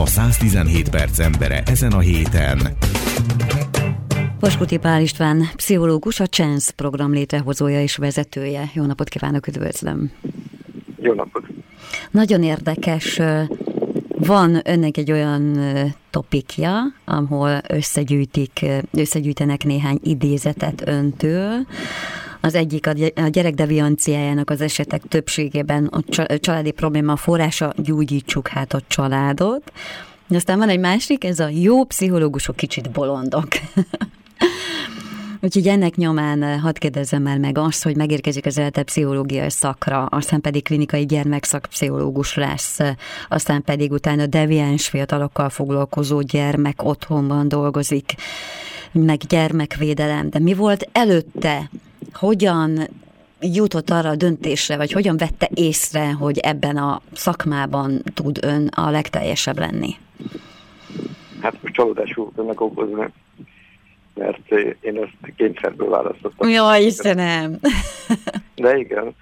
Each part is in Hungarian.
a 117 perc embere ezen a héten. Vaskuti Pál István, pszichológus, a CHANCE program létrehozója és vezetője. Jó napot kívánok, üdvözlöm! Jó napot! Nagyon érdekes, van önnek egy olyan topikja, ahol összegyűjtik, összegyűjtenek néhány idézetet öntől, az egyik a gyerek devianciájának az esetek többségében a családi probléma forrása, gyógyítsuk hát a családot. Aztán van egy másik, ez a jó pszichológusok kicsit bolondok. Úgyhogy ennek nyomán eh, hadd kérdezzem már meg azt, hogy megérkezik az ELTE pszichológiai szakra, aztán pedig klinikai gyermekszakpszichológus lesz, aztán pedig utána deviáns fiatalokkal foglalkozó gyermek otthonban dolgozik, meg gyermekvédelem. De mi volt előtte? Hogyan jutott arra a döntésre, vagy hogyan vette észre, hogy ebben a szakmában tud ön a legteljesebb lenni? Hát most csalódás fogok okozni, mert én ezt kényszerből választottam. Jaj, Istenem! De igen,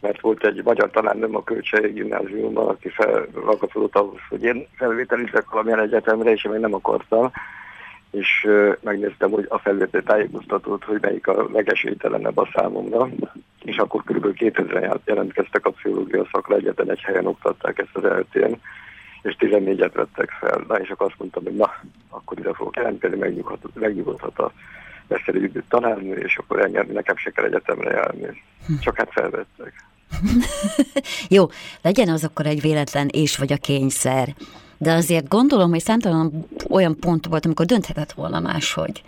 mert volt egy magyar tanárnőm a Kölcsei gimnáziumban, aki felragaszkodott ahhoz, hogy én felvételizek valamilyen egyetemre, és én még nem akartam, és megnéztem, hogy a felvétel tájékoztatót, hogy melyik a legesélytelenebb a számomra, és akkor kb. 2000 jelentkeztek a pszichológia szakra, egyetlen egy helyen oktatták ezt az eltén, és 14-et vettek fel. Na, és akkor azt mondtam, hogy na, akkor ide fogok jelentkezni, megnyugodhat a beszerű tanárnő, és akkor engem, nekem se kell egyetemre járni. Csak hát felvettek. Jó, legyen az akkor egy véletlen és vagy a kényszer. De azért gondolom, hogy számtalan olyan pont volt, amikor dönthetett volna máshogy.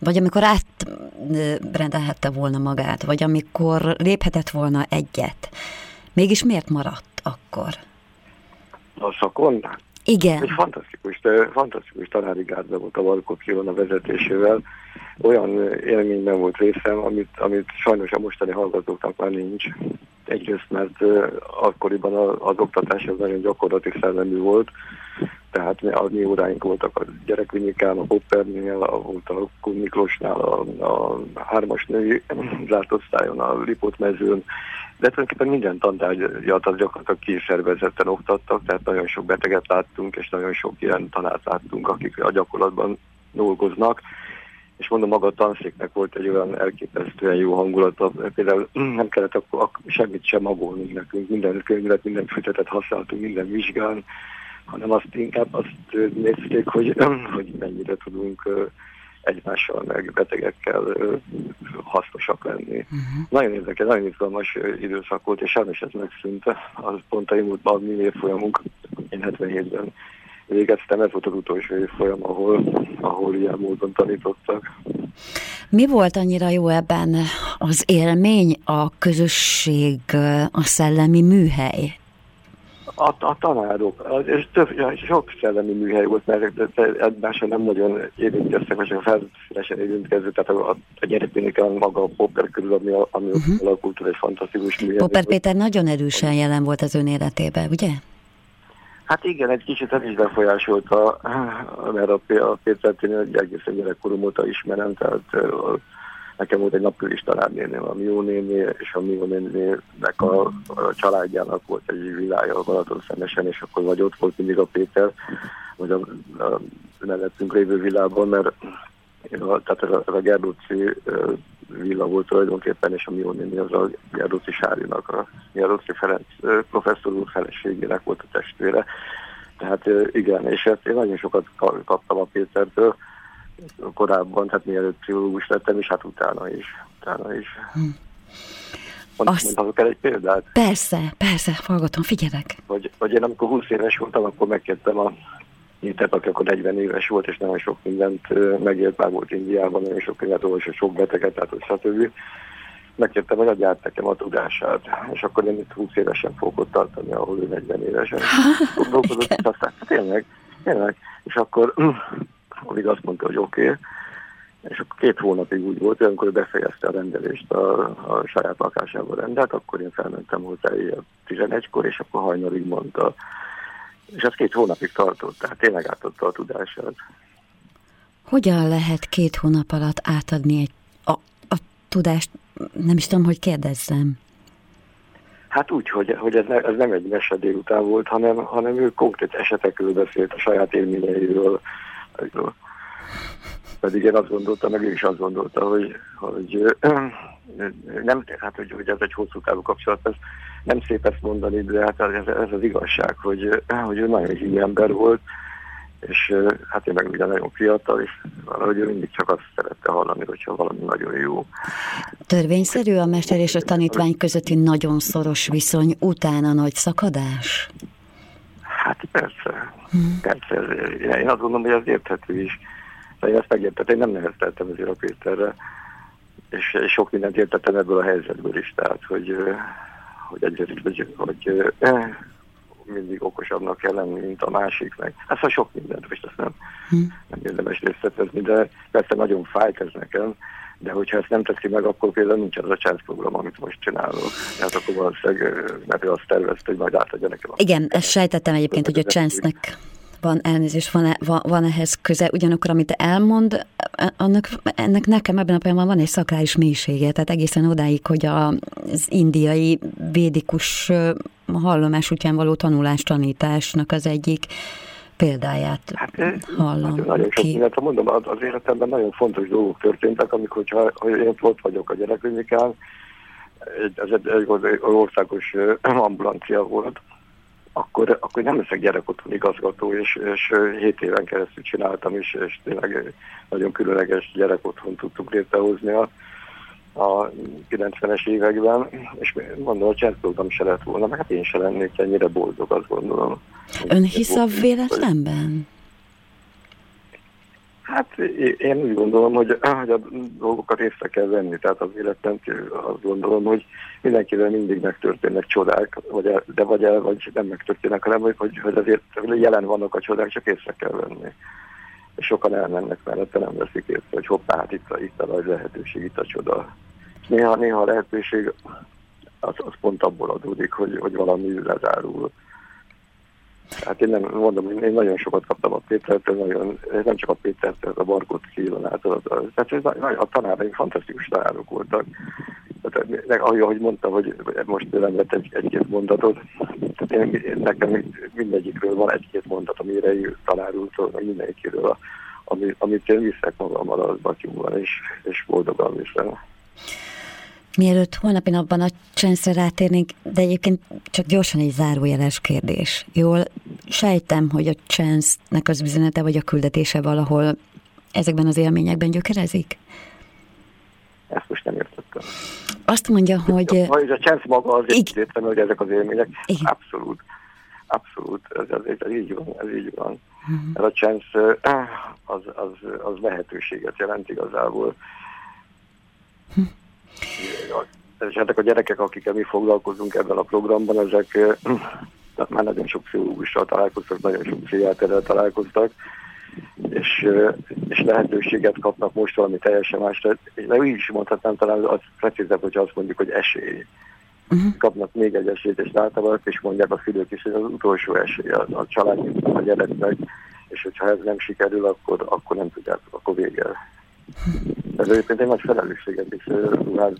Vagy amikor átrendelhette volna magát, vagy amikor léphetett volna egyet. Mégis miért maradt akkor? a szakon. Igen. Egy fantasztikus, fantasztikus tanári gárda volt a Valkot a vezetésével. Olyan élményben volt részem, amit, amit sajnos a mostani hallgatóknak már nincs. Egyrészt, mert akkoriban az oktatás az nagyon gyakorlati szellemű volt, tehát a mi óráink voltak a gyerekvinyikán, a Hoppernél, a, volt a Kun Miklósnál, a, a hármas női zárt osztályon, a Lipót mezőn, de tulajdonképpen minden tantárgyat az gyakorlatilag kiszervezetten oktattak, tehát nagyon sok beteget láttunk, és nagyon sok ilyen tanárt láttunk, akik a gyakorlatban dolgoznak. És mondom, maga a tanszéknek volt egy olyan elképesztően jó hangulata, például nem kellett akkor semmit sem magolnunk nekünk, minden könyvet, minden fütetet használtunk, minden vizsgán, hanem azt inkább azt nézték, hogy, hogy mennyire tudunk egymással, meg betegekkel hasznosak lenni. Uh-huh. Nagyon érdekes, nagyon izgalmas időszak volt, és sajnos ez megszűnt. Az pont a múltban mi évfolyamunk, én 77-ben végeztem, ez volt az utolsó évfolyam, ahol, ahol ilyen módon tanítottak. Mi volt annyira jó ebben az élmény, a közösség, a szellemi műhely? A, a tanárok, és több, sok szellemi műhely volt, mert egymásra nem nagyon érintkeztek, vagy csak felszínesen érintkező, tehát a, a gyereknél maga a Popper körül, ami, ami uh-huh. alakult, egy fantasztikus műhely. Popper Péter nagyon erősen jelen volt az ön életében, ugye? Hát igen, egy kicsit ez is befolyásolta, mert a, a Péter tényleg egészen gyerekkorom óta ismerem, tehát Nekem volt egy napköris tanárnénél, a Mió néni, és a Mió nénének a, a családjának volt egy világa a Balaton szemesen, és akkor vagy ott volt mindig a Péter, vagy a, a mellettünk lévő világban, mert tehát ez a, ez a Gerdóci villa volt tulajdonképpen, és a Mió néni az a Gerdóci Sárinak, a Gerdóci Ferenc professzor úr feleségének volt a testvére. Tehát igen, és ezt én nagyon sokat kaptam a Pétertől, korábban, tehát mielőtt pszichológus lettem, és hát utána is. Utána is. Hm. Azt... Mondhatok el egy példát? Persze, persze, hallgatom, figyelek. Vagy, vagy én amikor 20 éves voltam, akkor megkértem a Nyitet, aki akkor 40 éves volt, és nagyon sok mindent megélt, már volt Indiában, nagyon sok könyvet olvasott, sok beteget, tehát stb. Megkértem, hogy adját nekem a tudását, és akkor én itt 20 évesen fogok ott tartani, ahol ő 40 évesen gondolkozott, és aztán tényleg, tényleg, és akkor amíg azt mondta, hogy oké, okay. és akkor két hónapig úgy volt, hogy amikor befejezte a rendelést a, a saját lakásában rendelt, akkor én felmentem hozzá 11-kor, és akkor hajnalig mondta. És ez két hónapig tartott, tehát tényleg átadta a tudását. Hogyan lehet két hónap alatt átadni egy, a, a tudást, nem is tudom, hogy kérdezzem. Hát úgy, hogy, hogy ez, ne, ez nem egy mese délután volt, hanem, hanem ő konkrét esetekről beszélt, a saját élményeiről. Pedig én azt gondoltam, meg ő is azt gondolta, hogy, hogy nem, hát, hogy, hogy ez egy hosszú távú kapcsolat, ez nem szép ezt mondani, de hát ez, ez az igazság, hogy, hogy ő nagyon hívő ember volt, és hát én meg ugye nagyon fiatal, és valahogy ő mindig csak azt szerette hallani, hogyha valami nagyon jó. Törvényszerű a mester és a tanítvány közötti nagyon szoros viszony utána nagy szakadás? Hát persze, hmm. persze. Én azt gondolom, hogy ez érthető is. De én ezt megértettem, én nem nehezteltem ezért a Péterre, és, és sok mindent értettem ebből a helyzetből is, tehát hogy, hogy egyrészt, hogy, hogy mindig okosabbnak kell lenni, mint a másiknak. Hát szóval sok mindent, most ezt nem, hm. nem érdemes részletezni, de persze nagyon fájt ez nekem, de hogyha ezt nem teszi meg, akkor például nincs az a chance program, amit most csinálok. Hát akkor valószínűleg, mert ő azt tervezte, hogy majd átadja nekem. Igen, ezt sejtettem egyébként, hogy a chance-nek van elnézés, van, van, van ehhez köze, ugyanakkor amit elmond, annak, ennek nekem ebben a pillanatban van egy szakrális mélysége, tehát egészen odáig, hogy a, az indiai védikus hallomás útján való tanulás tanításnak az egyik példáját hát, hallom hát, nagyon sok mindent, ha mondom, az, az életemben nagyon fontos dolgok történtek, amikor hogyha, hogy én ott vagyok a gyerekklinikán, ez egy, egy, egy országos ambulancia volt, akkor, akkor nem leszek gyerekotthon igazgató, és, és 7 éven keresztül csináltam is, és tényleg nagyon különleges gyerekotthon tudtuk létrehozni a, a 90-es években, és mondom, a csettprogram se lett volna, mert hát én se lennék ennyire boldog, azt gondolom. Ön hisz a véletlenben? Hát én úgy gondolom, hogy, hogy a dolgokat észre kell venni, tehát az életben azt gondolom, hogy mindenkivel mindig megtörténnek csodák, vagy de vagy el, vagy nem megtörténnek, hanem hogy, hogy azért jelen vannak a csodák, csak észre kell venni. És sokan elmennek mellette, nem veszik észre, hogy hoppá, hát itt a, itt a lehetőség, itt a csoda. Néha, néha a lehetőség az, az pont abból adódik, hogy, hogy valami lezárul Hát én nem mondom, én nagyon sokat kaptam a Pétertől, nagyon, nem csak a Pétertől, a Barkot Kilonától. Tehát ez, a tanáraink fantasztikus tanárok voltak. Tehát, ahogy mondtam, hogy most nem vett egy, egy-két mondatot, tehát én, nekem mindegyikről van egy-két mondat, amire tanárultól, meg mindenkiről, ami, amit én viszek magammal az batyúban, és, és boldogan viszem. Mielőtt holnapi napban a csenszre rátérnénk, de egyébként csak gyorsan egy zárójeles kérdés. Jól sejtem, hogy a csensznek az üzenete vagy a küldetése valahol ezekben az élményekben gyökerezik? Ezt most nem értettem. Azt mondja, hogy... Hogy a csensz maga azért értem, hogy ezek az élmények. Igen. Abszolút. Abszolút. Ez, ez, ez, így van. Ez így van. Uh-huh. Ez a csensz az, az, az lehetőséget jelent igazából. Uh-huh és ezek a gyerekek, akikkel mi foglalkozunk ebben a programban, ezek tehát már nagyon sok pszichológussal találkoztak, nagyon sok pszichiáterrel találkoztak, és, és lehetőséget kapnak most valami teljesen más, de úgy is mondhatnám talán az precízebb, hogyha azt mondjuk, hogy esély. Uh-huh. Kapnak még egy esélyt, és általában és mondják a szülők is, hogy az utolsó esély a, a család, a gyereknek, és hogyha ez nem sikerül, akkor, akkor nem tudják, akkor vége. Ez egyébként egy nagy felelősséget is ruház.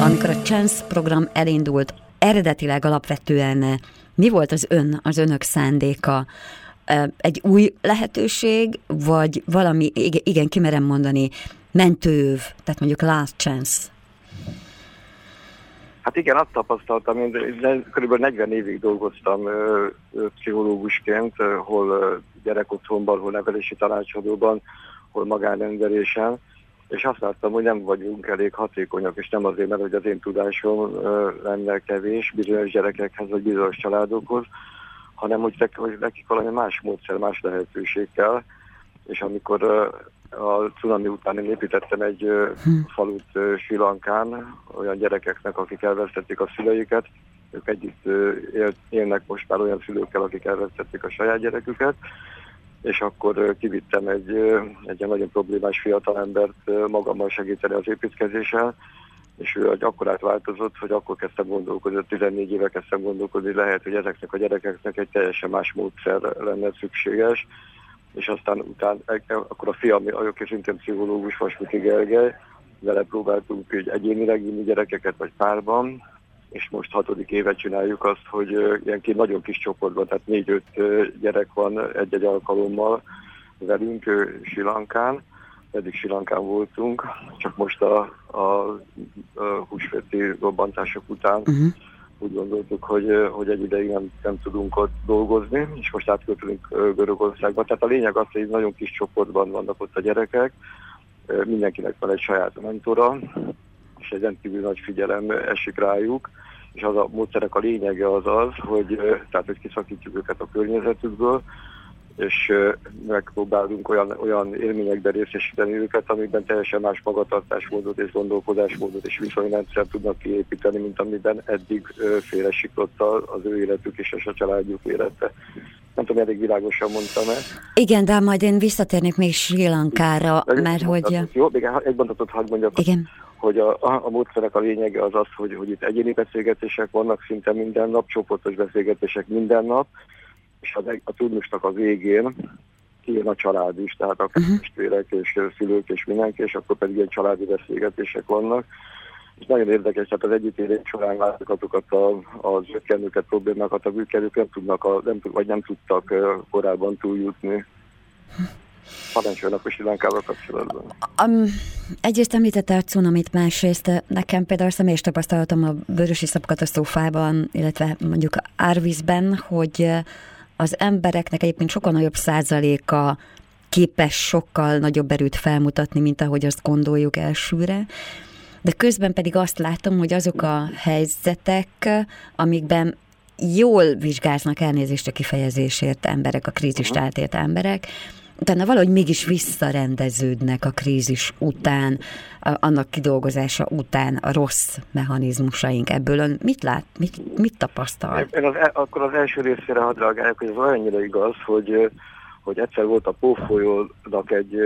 Amikor a Chance program elindult, eredetileg alapvetően mi volt az ön, az önök szándéka? Egy új lehetőség, vagy valami, igen, kimerem mondani, mentőv, tehát mondjuk last chance? Hát igen, azt tapasztaltam, én kb. 40 évig dolgoztam ö, ö, pszichológusként, ö, hol gyerekotthonban, hol nevelési tanácsadóban, hol magánrendelésen, és azt láttam, hogy nem vagyunk elég hatékonyak, és nem azért, mert hogy az én tudásom lenne kevés bizonyos gyerekekhez, vagy bizonyos családokhoz, hanem hogy, hogy nekik valami más módszer, más lehetőség kell, és amikor a cunami után én építettem egy hm. falut Sri Lankán olyan gyerekeknek, akik elvesztették a szüleiket. Ők együtt él, élnek most már olyan szülőkkel, akik elvesztették a saját gyereküket. És akkor kivittem egy, egy nagyon problémás fiatalembert magammal segíteni az építkezéssel, és ő akkor átváltozott, hogy akkor kezdtem gondolkodni, 14 éve kezdtem gondolkodni, lehet, hogy ezeknek a gyerekeknek egy teljesen más módszer lenne szükséges, és aztán után, e, akkor a fiam, aki szintén pszichológus, Vasmiti Gergely, vele próbáltunk egy egyénileg vinni gyerekeket, vagy párban, és most hatodik évet csináljuk azt, hogy ilyen nagyon kis csoportban, tehát négy-öt gyerek van egy-egy alkalommal velünk Silankán, eddig Silankán voltunk, csak most a, a, a húsvéti robbantások után uh-huh. Úgy gondoltuk, hogy, hogy egy ideig nem, nem tudunk ott dolgozni, és most átköltünk Görögországba. Tehát a lényeg az, hogy nagyon kis csoportban vannak ott a gyerekek, mindenkinek van egy saját mentora, és egy rendkívül nagy figyelem esik rájuk, és az a módszerek a lényege az az, hogy, tehát, hogy kiszakítjuk őket a környezetükből, és megpróbálunk olyan, olyan élményekben részesíteni őket, amikben teljesen más magatartásmódot és gondolkodásmódot és viszonyrendszer tudnak kiépíteni, mint amiben eddig félresiklott az ő életük és a családjuk élete. Nem tudom, elég világosan mondtam-e. Igen, de majd én visszatérnék még Sri Lankára, mert hogy... Jó, még egy mondatot hadd mondjak. Igen hogy a, a, a módszerek a lényege az az, hogy, hogy itt egyéni beszélgetések vannak szinte minden nap, csoportos beszélgetések minden nap, és a, a turnusnak a végén kijön a család is, tehát a uh-huh. testvérek és szülők és mindenki, és akkor pedig ilyen családi beszélgetések vannak. És nagyon érdekes, tehát az együttélés során látjuk azokat a, az ötkenőket, problémákat, a bűkenők nem tudnak, a, nem, vagy nem tudtak korábban túljutni. Parancsolnak a Silánkával kapcsolatban. Um, egyrészt említette a cunamit, másrészt nekem például személyes tapasztalatom a vörösi szabkatasztrófában, illetve mondjuk árvízben, hogy az embereknek egyébként sokkal nagyobb százaléka képes sokkal nagyobb erőt felmutatni, mint ahogy azt gondoljuk elsőre. De közben pedig azt látom, hogy azok a helyzetek, amikben jól vizsgáznak elnézést a kifejezésért emberek, a krízist uh-huh. átélt emberek, utána valahogy mégis visszarendeződnek a krízis után, annak kidolgozása után a rossz mechanizmusaink ebből. Ön mit lát, mit, mit tapasztal? Én az, e- akkor az első részére hadd reagáljak, hogy ez olyannyira igaz, hogy hogy egyszer volt a Pófolyónak egy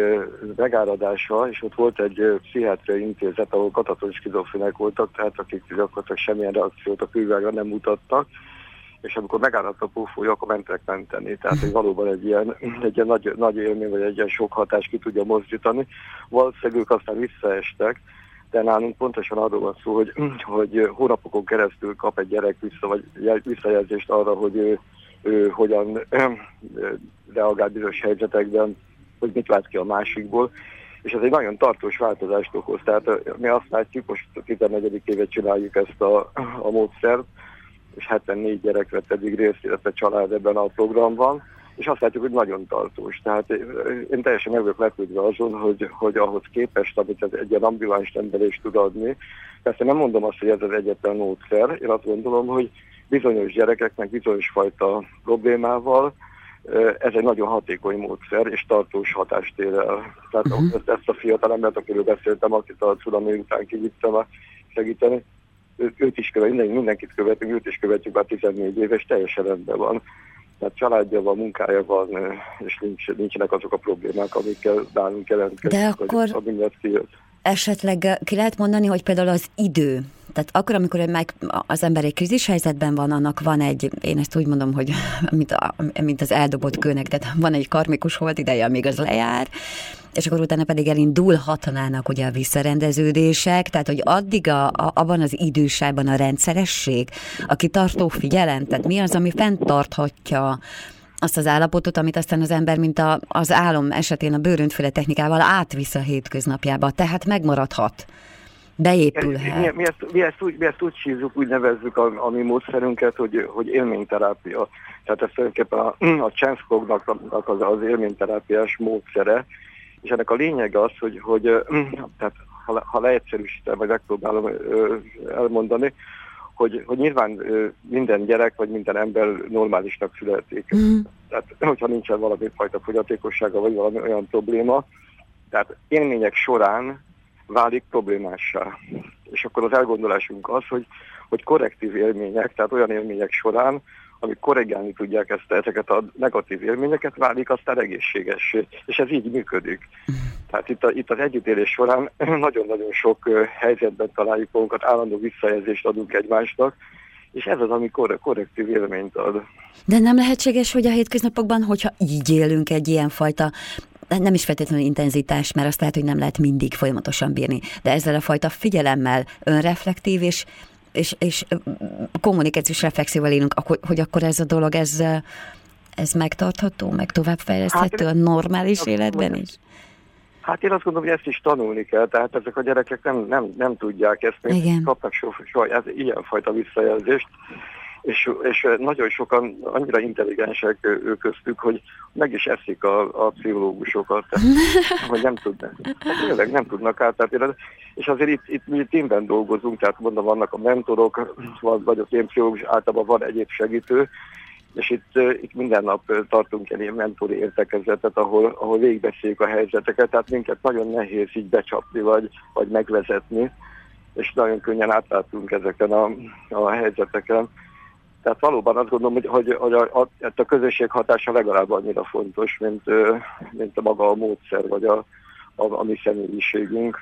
megáradása, és ott volt egy pszichiátriai intézet, ahol katatonis skizofrének voltak, tehát akik gyakorlatilag semmilyen reakciót a külvilágra nem mutattak, és amikor megállt a púfoly, akkor mentek menteni. Tehát, hogy valóban egy ilyen, egy ilyen nagy, nagy élmény, vagy egy ilyen sok hatás ki tudja mozdítani. Valószínűleg ők aztán visszaestek, de nálunk pontosan arról van szó, hogy, hogy hónapokon keresztül kap egy gyerek vissza, vagy visszajelzést arra, hogy ő, ő hogyan reagál bizonyos helyzetekben, hogy mit lát ki a másikból, és ez egy nagyon tartós változást okoz. Tehát mi azt látjuk, most a 14. évet csináljuk ezt a, a módszert, és 74 gyerek vett eddig részt, illetve család ebben a programban, és azt látjuk, hogy nagyon tartós. Tehát én teljesen meg vagyok lepődve azon, hogy, hogy ahhoz képest, amit ez egy ilyen ambuláns rendelés tud adni, persze nem mondom azt, hogy ez az egyetlen módszer, én azt gondolom, hogy bizonyos gyerekeknek bizonyos fajta problémával ez egy nagyon hatékony módszer, és tartós hatást ér el. Tehát uh-huh. ezt a fiatal embert, akiről beszéltem, akit a cunami után kivittem segíteni, őt is követünk, mindenkit követünk, őt is követjük már 14 éves, teljesen rendben van. Tehát családja van, munkája van, és nincs, nincsenek azok a problémák, amikkel nálunk jelentkezik, De akkor esetleg ki lehet mondani, hogy például az idő, tehát akkor, amikor meg az ember egy krízis helyzetben van, annak van egy, én ezt úgy mondom, hogy mint, a, mint az eldobott kőnek, tehát van egy karmikus hold ideje, amíg az lejár, és akkor utána pedig elindulhatnának ugye a visszarendeződések, tehát hogy addig a, a, abban az idősában a rendszeresség, a kitartó figyelem, tehát mi az, ami fenntarthatja azt az állapotot, amit aztán az ember, mint a, az álom esetén a bőröntféle technikával átvisz a hétköznapjába, tehát megmaradhat beépülhet. Mi, mi, ezt, mi, ezt úgy, mi ezt úgy hívjuk, úgy nevezzük a, a mi módszerünket, hogy, hogy élményterápia. Tehát ez tulajdonképpen a, a Csenszkognak az, az élményterápiás módszere, és ennek a lényege az, hogy, hogy tehát ha, ha leegyszerűsítem, vagy megpróbálom elmondani, hogy, hogy nyilván minden gyerek, vagy minden ember normálisnak születik. Mm. Tehát, hogyha nincsen valami fajta fogyatékossága, vagy valami olyan probléma, tehát élmények során válik problémássá. És akkor az elgondolásunk az, hogy, hogy korrektív élmények, tehát olyan élmények során, amik korrigálni tudják ezt, ezeket a negatív élményeket, válik aztán egészséges, és ez így működik. Tehát itt, a, itt az együttélés során nagyon-nagyon sok helyzetben találjuk magunkat, állandó visszajelzést adunk egymásnak, és ez az, ami korrektív élményt ad. De nem lehetséges, hogy a hétköznapokban, hogyha így élünk egy ilyen fajta nem is feltétlenül intenzitás, mert azt lehet, hogy nem lehet mindig folyamatosan bírni, de ezzel a fajta figyelemmel, önreflektív és, és, és kommunikációs reflexióval élünk, hogy akkor ez a dolog, ez, ez megtartható, meg továbbfejleszthető hát, a normális életben is? Hát én azt gondolom, hogy ezt is tanulni kell, tehát ezek a gyerekek nem, nem, nem tudják ezt, még kapnak soha, soha ez, ilyenfajta visszajelzést, és, és nagyon sokan annyira intelligensek ők köztük, hogy meg is eszik a, a pszichológusokat, hogy nem tudnak. Hát tényleg nem tudnak át, és azért itt, itt mi tímben dolgozunk, tehát mondom, vannak a mentorok, vagy az én pszichológus, általában van egyéb segítő, és itt, itt minden nap tartunk egy ilyen mentori értekezetet, ahol, ahol végigbeszéljük a helyzeteket, tehát minket nagyon nehéz így becsapni, vagy, vagy megvezetni, és nagyon könnyen átlátunk ezeken a, a helyzeteken. Tehát valóban azt gondolom, hogy, hogy, hogy a, a, a közösség hatása legalább annyira fontos, mint, mint a maga a módszer, vagy a, a, a mi személyiségünk.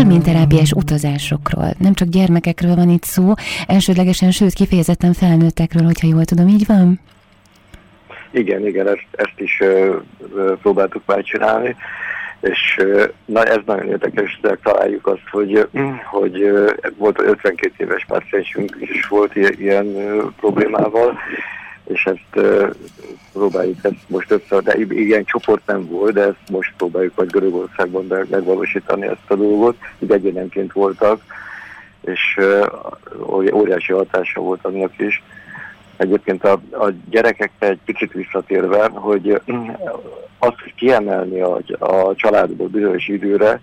Élményterápiás utazásokról. Nem csak gyermekekről van itt szó, elsődlegesen, sőt kifejezetten felnőttekről, hogyha jól tudom, így van? Igen, igen, ezt, ezt is uh, próbáltuk megcsinálni, és uh, na, ez nagyon érdekes, de találjuk azt, hogy, hogy uh, volt 52 éves páciensünk is volt ilyen, uh, problémával, és ezt uh, próbáljuk ezt most össze, de igen, csoport nem volt, de ezt most próbáljuk vagy Görögországban megvalósítani ezt a dolgot, így egyénenként voltak, és uh, óriási hatása volt annak is. Egyébként a, a gyerekekre egy picit visszatérve, hogy azt kiemelni a, a családból bizonyos időre,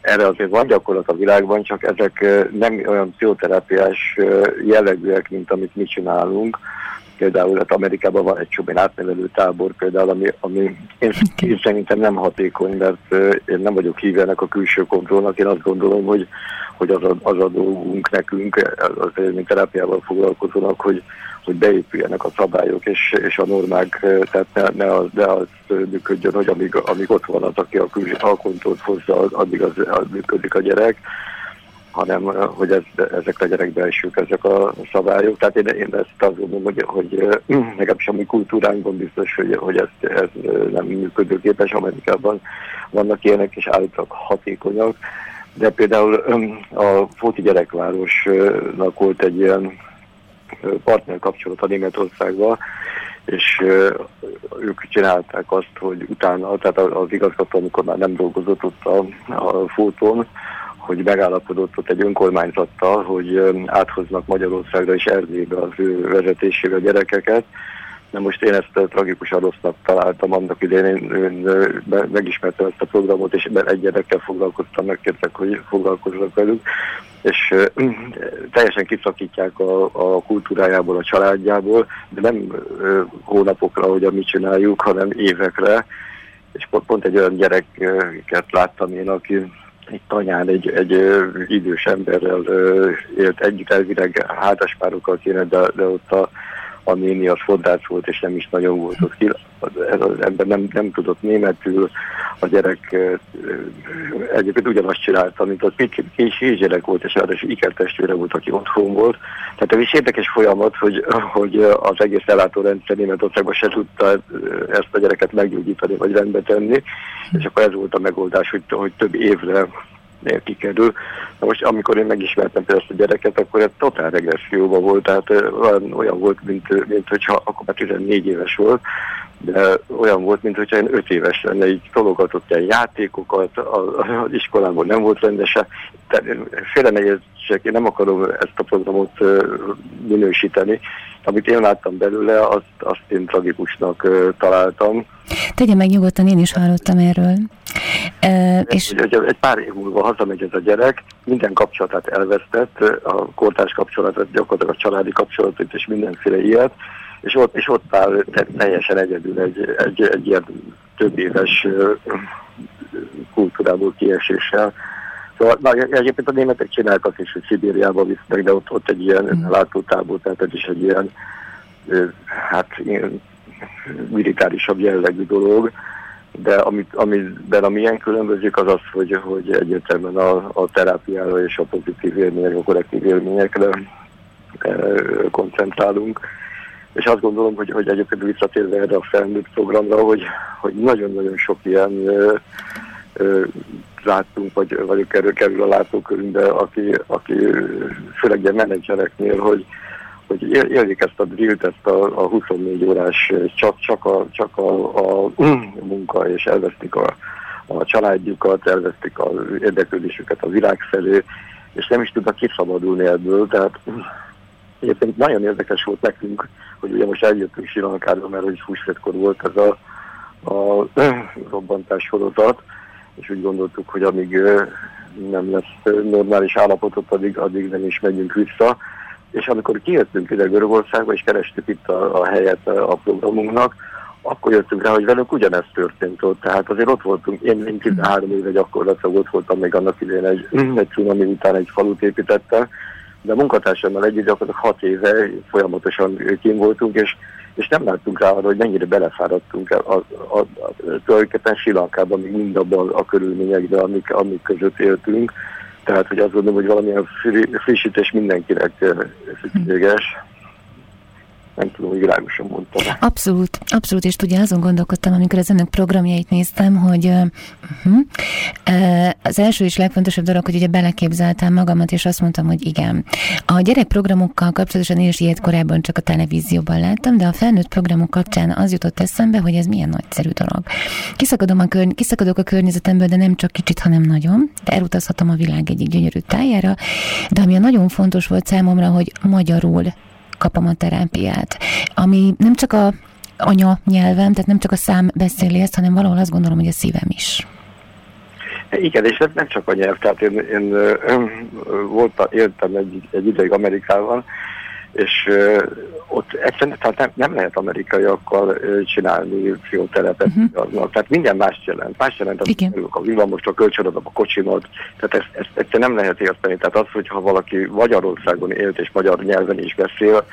erre azért van gyakorlat a világban, csak ezek nem olyan pszichoterápiás jellegűek, mint amit mi csinálunk, Például hát Amerikában van egy csomó átnevelő tábor például, ami, ami én, én szerintem nem hatékony, mert én nem vagyok hívenek a külső kontrollnak. Én azt gondolom, hogy, hogy az, a, az a dolgunk nekünk, az terápiával foglalkozónak, hogy, hogy beépüljenek a szabályok és, és a normák, tehát ne, ne, az, ne az működjön, hogy amíg, amíg ott van az, aki a, külső, a kontrollt hozza, addig az, az működik a gyerek hanem hogy ez, ezek legyenek belsők, ezek a szabályok. Tehát én, én ezt azt gondolom, hogy, hogy legalábbis a mi kultúránkban biztos, hogy, hogy ez, ez nem működőképes. Amerikában vannak ilyenek, és állítólag hatékonyak. De például a Fóti Gyerekvárosnak volt egy ilyen partner kapcsolat a Németországban, és ők csinálták azt, hogy utána, tehát az igazgató, amikor már nem dolgozott ott a, a fóton, hogy megállapodott ott egy önkormányzattal, hogy áthoznak Magyarországra és Erdélybe az ő vezetésével gyerekeket. Na most én ezt tragikusan rossznak találtam annak idején, én, én megismertem ezt a programot, és egy gyerekkel foglalkoztam, megkértek, hogy foglalkozzanak velük, és teljesen kiszakítják a, a kultúrájából, a családjából, de nem hónapokra, hogy mit csináljuk, hanem évekre, és pont egy olyan gyereket láttam én, aki egy tanyán egy, egy idős emberrel élt együtt, elvileg hátaspárokkal kéne, de, de ott a, a néni az fodrász volt, és nem is nagyon volt ott. Ez az ember nem, nem tudott németül, a gyerek egyébként ugyanazt csinálta, mint ott kis gyerek volt, és ráadásul ikertestvére volt, aki otthon volt. Tehát ez is érdekes folyamat, hogy, hogy az egész ellátórendszer Németországban se tudta ezt a gyereket meggyógyítani, vagy rendbe tenni, és akkor ez volt a megoldás, hogy, hogy több évre kikerül. Na most amikor én megismertem például ezt a gyereket, akkor ez totál regresszióban volt, tehát olyan volt, mint, mint hogyha akkor már 14 éves volt, de olyan volt, mint hogyha én 5 éves lenne, így tologatott ilyen játékokat, az iskolában nem volt rendesen. Félre ne én nem akarom ezt a programot minősíteni, amit én láttam belőle, azt, azt én tragikusnak találtam. Tegye meg nyugodtan, én is hallottam erről. E, és... Egy, egy pár év múlva hazamegy ez a gyerek, minden kapcsolatát elvesztett, a kortárs kapcsolatot, gyakorlatilag a családi kapcsolatot és mindenféle ilyet, és ott, és ott áll teljesen egyedül egy, egy, egy ilyen több éves kultúrából kieséssel, Szóval, na, egyébként a németek csináltak is, hogy Szibériába visznek, de ott, ott egy ilyen mm. látótábor, tehát ez is egy ilyen, hát ilyen militárisabb jellegű dolog, de amit, amiben a milyen különbözik az az, hogy, hogy egyértelműen a, a terápiára és a pozitív élmények, a kollektív élményekre koncentrálunk. És azt gondolom, hogy, hogy egyébként visszatérve erre a felnőtt programra, hogy, hogy nagyon-nagyon sok ilyen ö, ö, láttunk, vagy, vagy kerül, kerül a látókörünkbe, aki, aki főleg ilyen menedzsereknél, hogy, hogy éljék ezt a drillt, ezt a, a 24 órás, csak, csak, a, csak a, a munka, és elvesztik a, a családjukat, elvesztik az érdeklődésüket a világ felé, és nem is tudnak kiszabadulni ebből, tehát egyébként nagyon érdekes volt nekünk, hogy ugye most eljöttünk Silankára, mert hogy húsvétkor volt ez a, a robbantás sorozat, és úgy gondoltuk, hogy amíg nem lesz normális állapotot, addig, addig nem is megyünk vissza. És amikor kijöttünk ide Görögországba, és kerestük itt a, a helyet a programunknak, akkor jöttünk rá, hogy velünk ugyanezt történt ott. Tehát azért ott voltunk, én mint 13 éve gyakorlatilag ott voltam még annak idején egy, egy cunami után egy falut építettem, de a munkatársammal együtt gyakorlatilag 6 éve folyamatosan kim voltunk, és és nem láttunk rá hogy mennyire belefáradtunk a, a, a, a, tulajdonképpen Silankában, még mindabban a körülményekben, amik, amik között éltünk. Tehát, hogy azt gondolom, hogy valamilyen frissítés mindenkinek szükséges nem tudom, hogy világosan mondtam. Abszolút, abszolút, és ugye azon gondolkodtam, amikor az önök programjait néztem, hogy uh, uh, az első és legfontosabb dolog, hogy ugye beleképzeltem magamat, és azt mondtam, hogy igen. A gyerekprogramokkal kapcsolatosan én is ilyet korábban csak a televízióban láttam, de a felnőtt programok kapcsán az jutott eszembe, hogy ez milyen nagyszerű dolog. Kiszakadom a kör, kiszakadok a környezetemből, de nem csak kicsit, hanem nagyon, de elutazhatom a világ egyik gyönyörű tájára, de ami nagyon fontos volt számomra, hogy magyarul kapom a terápiát, ami nem csak a anya nyelvem, tehát nem csak a szám beszéli ezt, hanem valahol azt gondolom, hogy a szívem is. Igen, és ez nem csak a nyelv, tehát én, én, én voltam, éltem egy, egy ideig Amerikában, és ott egyszerűen tehát nem, nem lehet amerikaiakkal csinálni pszichoterapet. Uh-huh. Tehát minden más jelent. Más jelent, hogy a villamosra kölcsönadom a kocsimat. Tehát ezt, ezt egyszerűen nem lehet érteni. Tehát az, hogyha valaki Magyarországon élt és magyar nyelven is beszél,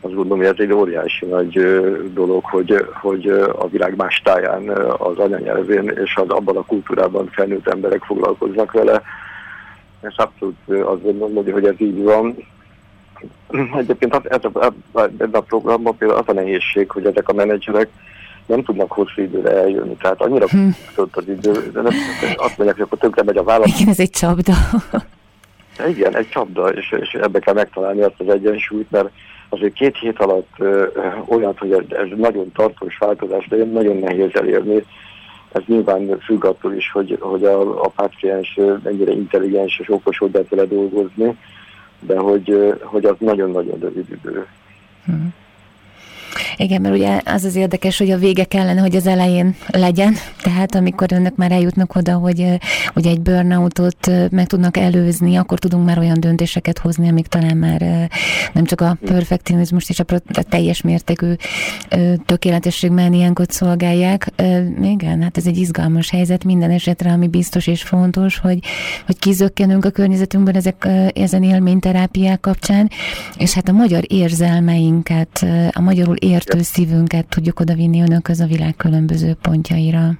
azt gondolom, hogy ez egy óriási nagy dolog, hogy, hogy a világ más táján az anyanyelvén és az abban a kultúrában felnőtt emberek foglalkoznak vele. És abszolút azt gondolom, hogy ez így van. Egyébként ez a, ebben a programban például az a nehézség, hogy ezek a menedzserek nem tudnak hosszú időre eljönni. Tehát annyira hm. az idő, de nem, azt mondják, hogy akkor tönkre megy a vállalat. Igen, ez egy csapda. Igen, egy csapda, és, és ebbe kell megtalálni azt az egyensúlyt, mert azért két hét alatt ö, olyan, hogy ez, ez nagyon tartós változás, de nagyon nehéz elérni. Ez nyilván függ attól is, hogy, hogy a, a páciens mennyire intelligens és okos, hogy be dolgozni de hogy, hogy az nagyon-nagyon rövid idő. Hmm. Igen, mert ugye az az érdekes, hogy a vége kellene, hogy az elején legyen, tehát amikor önök már eljutnak oda, hogy, hogy egy burnoutot meg tudnak előzni, akkor tudunk már olyan döntéseket hozni, amik talán már nem csak a perfekcionizmust és a teljes mértékű tökéletesség mániánkot szolgálják. Igen, hát ez egy izgalmas helyzet. Minden esetre, ami biztos és fontos, hogy, hogy kizökkenünk a környezetünkben ezek, ezen élményterápiák kapcsán, és hát a magyar érzelmeinket, a magyarul értő szívünket tudjuk odavinni önökhöz a világ különböző pontjaira.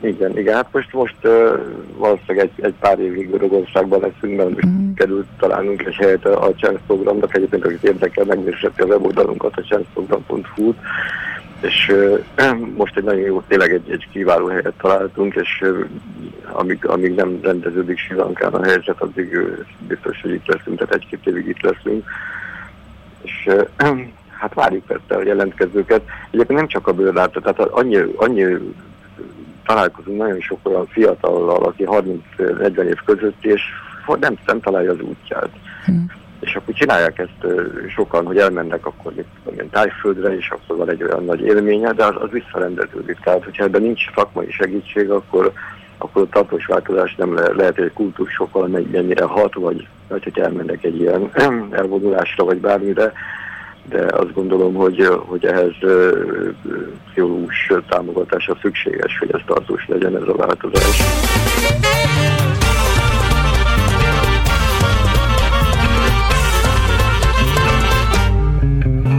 Igen, igen, hát most, most uh, valószínűleg egy, egy pár évig Görögországban leszünk, mert most mm. került találnunk egy helyet a, a Chance programnak, egyébként akit érdekel, megnézheti a weboldalunkat, a chanceprogram.hu-t, és uh, most egy nagyon jó, tényleg egy, egy kiváló helyet találtunk, és uh, amíg, amíg nem rendeződik Sri Lankán a helyzet, addig uh, biztos, hogy itt leszünk, tehát egy-két évig itt leszünk. És uh, hát várjuk persze a jelentkezőket. Egyébként nem csak a bőrlátó, tehát annyi, annyi találkozunk nagyon sok olyan fiatallal, aki 30-40 év között, és nem, nem találja az útját. Hmm. És akkor csinálják ezt sokan, hogy elmennek akkor mit tudom én, tájföldre, és akkor van egy olyan nagy élménye, de az, az visszarendeződik. Tehát, hogyha ebben nincs szakmai segítség, akkor, akkor a tartós változás nem le, lehet, hogy egy kultúr sokkal mennyire hat, vagy, vagy hogy elmennek egy ilyen elvonulásra, vagy bármire, de azt gondolom, hogy, hogy ehhez pszichológus támogatása szükséges, hogy ez tartós legyen ez a változás.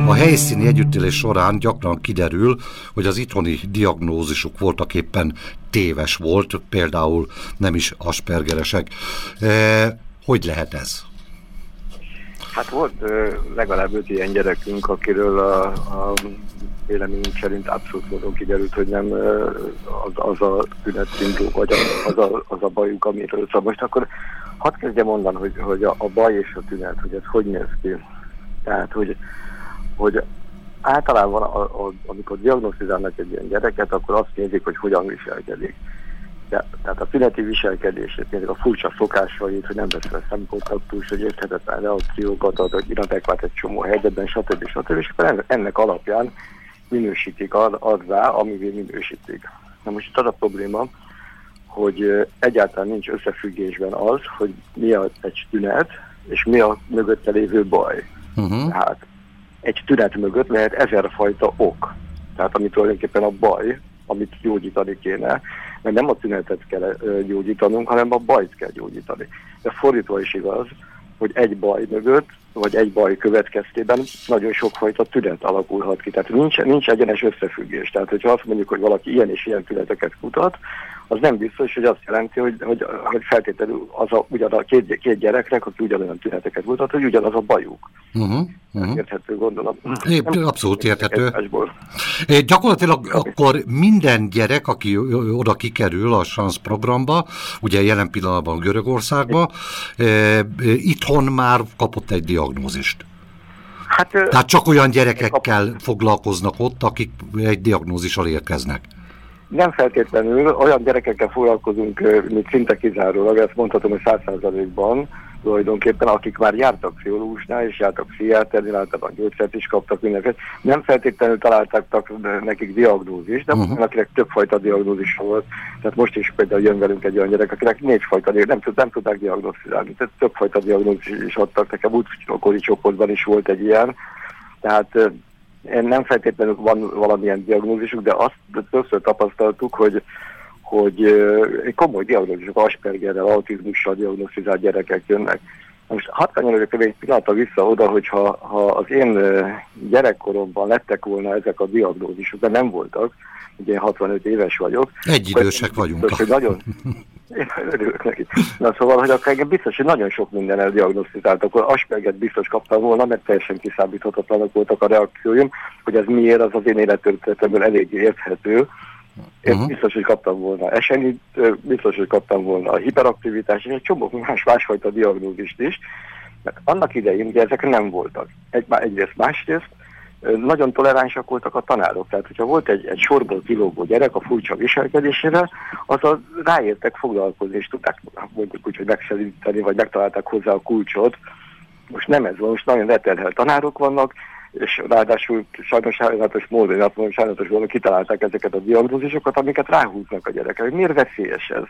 A helyszíni együttélés során gyakran kiderül, hogy az itthoni diagnózisuk voltak éppen téves volt, például nem is aspergeresek. E, hogy lehet ez? Hát volt legalább öt ilyen gyerekünk, akiről a, a véleményünk szerint abszolút módon kiderült, hogy nem az, az a tünetszindró, vagy az a, az a bajuk, amiről szab. Most akkor hadd kezdjem mondani, hogy, hogy a, a baj és a tünet, hogy ez hogy néz ki. Tehát, hogy, hogy általában, a, a, amikor diagnosztizálnak egy ilyen gyereket, akkor azt nézik, hogy hogyan viselkedik. De, tehát a tüneti viselkedését, nézik a furcsa szokásait, hogy nem vesz fel szemkontaktus, hogy érthetetlen reakciókat ad, hogy inadekvát egy csomó helyzetben, stb. stb. És akkor ennek alapján minősítik ad, azzá, amivé minősítik. Na most itt az a probléma, hogy egyáltalán nincs összefüggésben az, hogy mi a, egy tünet, és mi a mögötte lévő baj. Uh-huh. Tehát egy tünet mögött lehet ezerfajta ok. Tehát ami tulajdonképpen a baj, amit gyógyítani kéne, mert nem a tünetet kell gyógyítanunk, hanem a bajt kell gyógyítani. De fordítva is igaz, hogy egy baj mögött, vagy egy baj következtében nagyon sokfajta tünet alakulhat ki. Tehát nincs, nincs egyenes összefüggés. Tehát, hogyha azt mondjuk, hogy valaki ilyen és ilyen tüneteket mutat, az nem biztos, hogy azt jelenti, hogy, hogy, hogy feltétlenül az a, ugyan a két, két gyereknek, aki ugyanolyan tüneteket mutat, hogy ugyanaz a bajuk. Uh-huh, uh-huh. Érthető gondolom. É, abszolút érthető. É, gyakorlatilag akkor minden gyerek, aki oda kikerül a SANS programba, ugye jelen pillanatban Görögországba, e, itthon már kapott egy diagnózist. Hát, Tehát csak olyan gyerekekkel foglalkoznak ott, akik egy diagnózissal érkeznek nem feltétlenül olyan gyerekekkel foglalkozunk, mint szinte kizárólag, ezt mondhatom, hogy száz százalékban tulajdonképpen, akik már jártak pszichológusnál, és jártak pszichiáternél, általában gyógyszert is kaptak mindenféle. Nem feltétlenül találtak nekik diagnózist, de uh-huh. akinek többfajta diagnózis volt. Tehát most is például jön velünk egy olyan gyerek, akinek négyfajta, nem, tud, nem tudták diagnosztizálni. Tehát többfajta diagnózis is adtak. Nekem útkori csoportban is volt egy ilyen. Tehát nem feltétlenül van valamilyen diagnózisuk, de azt többször tapasztaltuk, hogy hogy egy komoly diagnózisok, Aspergerrel, autizmussal diagnosztizált gyerekek jönnek. Most hadd kanyarodjak egy pillanatra vissza oda, hogy ha, ha az én gyerekkoromban lettek volna ezek a diagnózisok, de nem voltak, ugye én 65 éves vagyok. Egyidősek vagyunk. Biztos, hogy nagyon, én örülök neki. Na szóval, hogy akkor engem biztos, hogy nagyon sok minden eldiagnosztizált, akkor Asperget biztos kaptam volna, mert teljesen kiszámíthatatlanok voltak a reakcióim, hogy ez miért, az az én élettörténetemből eléggé érthető. Én uh-huh. biztos, hogy kaptam volna esenyt, biztos, hogy kaptam volna a hiperaktivitás, és egy csomó más, másfajta diagnózist is, mert annak idején ugye ezek nem voltak. Egy, egyrészt másrészt, nagyon toleránsak voltak a tanárok. Tehát, hogyha volt egy, egy sorból kilógó gyerek a furcsa viselkedésére, a ráértek foglalkozni, és tudták mondjuk úgy, hogy megszeríteni, vagy megtalálták hozzá a kulcsot. Most nem ez van, most nagyon leterhelt tanárok vannak, és ráadásul sajnos sajnálatos módon, sajnálatos módon kitalálták ezeket a diagnózisokat, amiket ráhúznak a gyerekek. Miért veszélyes ez?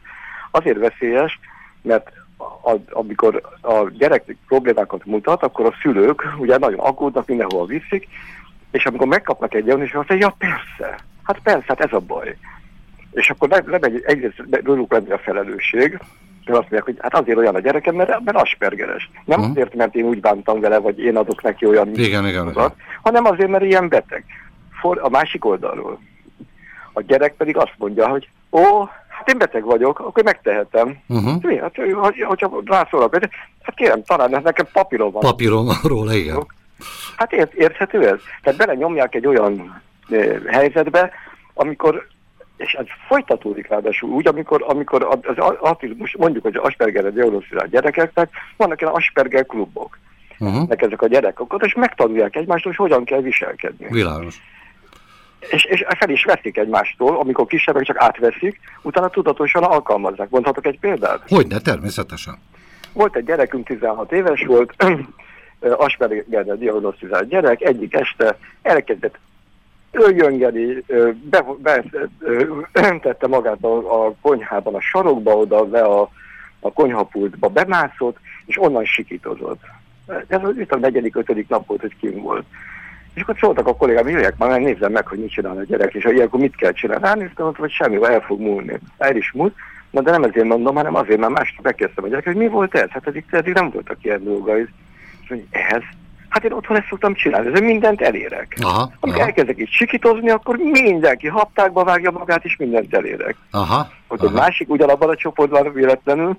Azért veszélyes, mert a, amikor a gyerek problémákat mutat, akkor a szülők ugye nagyon aggódnak, mindenhol viszik, és amikor megkapnak egy olyan, és azt mondja, ja persze, hát persze, hát ez a baj. És akkor lemegy, egyrészt róluk lenni a felelősség, és azt mondják, hogy hát azért olyan a gyerekem, mert, mert aspergeres. Nem uh-huh. azért, mert én úgy bántam vele, vagy én adok neki olyan igen, igen, igen. hanem azért, mert ilyen beteg. For, a másik oldalról. A gyerek pedig azt mondja, hogy ó, hát én beteg vagyok, akkor megtehetem. Uh-huh. Mi? Hát, hogyha rászólok, hát kérem, talán nekem papírom van. Papírom róla, igen. Hát ért, érthető ez? Tehát bele nyomják egy olyan e, helyzetbe, amikor és ez folytatódik ráadásul úgy, amikor, amikor az autizmus, mondjuk, hogy Aspergerre diagnosztizált gyerekeknek, vannak ilyen Asperger klubok. Uh-huh. ezek a gyerekek, és megtanulják egymástól, hogy hogyan kell viselkedni. Világos. És, és fel is veszik egymástól, amikor kisebbek csak átveszik, utána tudatosan alkalmazzák. Mondhatok egy példát? Hogyne, természetesen. Volt egy gyerekünk, 16 éves volt, Aspergerrel diagnosztizált gyerek, egyik este elkezdett öljöngeni, beöntette magát a, a konyhában a sarokba, oda le a, a konyhapultba bemászott, és onnan sikítozott. Ez az a negyedik, ötödik nap volt, hogy kim volt. És akkor szóltak a kollégám, jöjjek már, mert nézzem meg, hogy mit csinál a gyerek, és ilyenkor mit kell csinálni. Ránéztem, hogy semmi, el fog múlni. El is múlt, na de nem ezért mondom, hanem azért, mert másik megkezdtem a gyerek, hogy mi volt ez? Hát eddig, eddig nem voltak ilyen dolgai. Mondja, ez? Hát én otthon ezt szoktam csinálni, ez mindent elérek. Aha, Amikor aha. elkezdek itt sikitozni, akkor mindenki haptákba vágja magát, és mindent elérek. Aha, hogy aha. egy másik ugyanabban a csoportban véletlenül,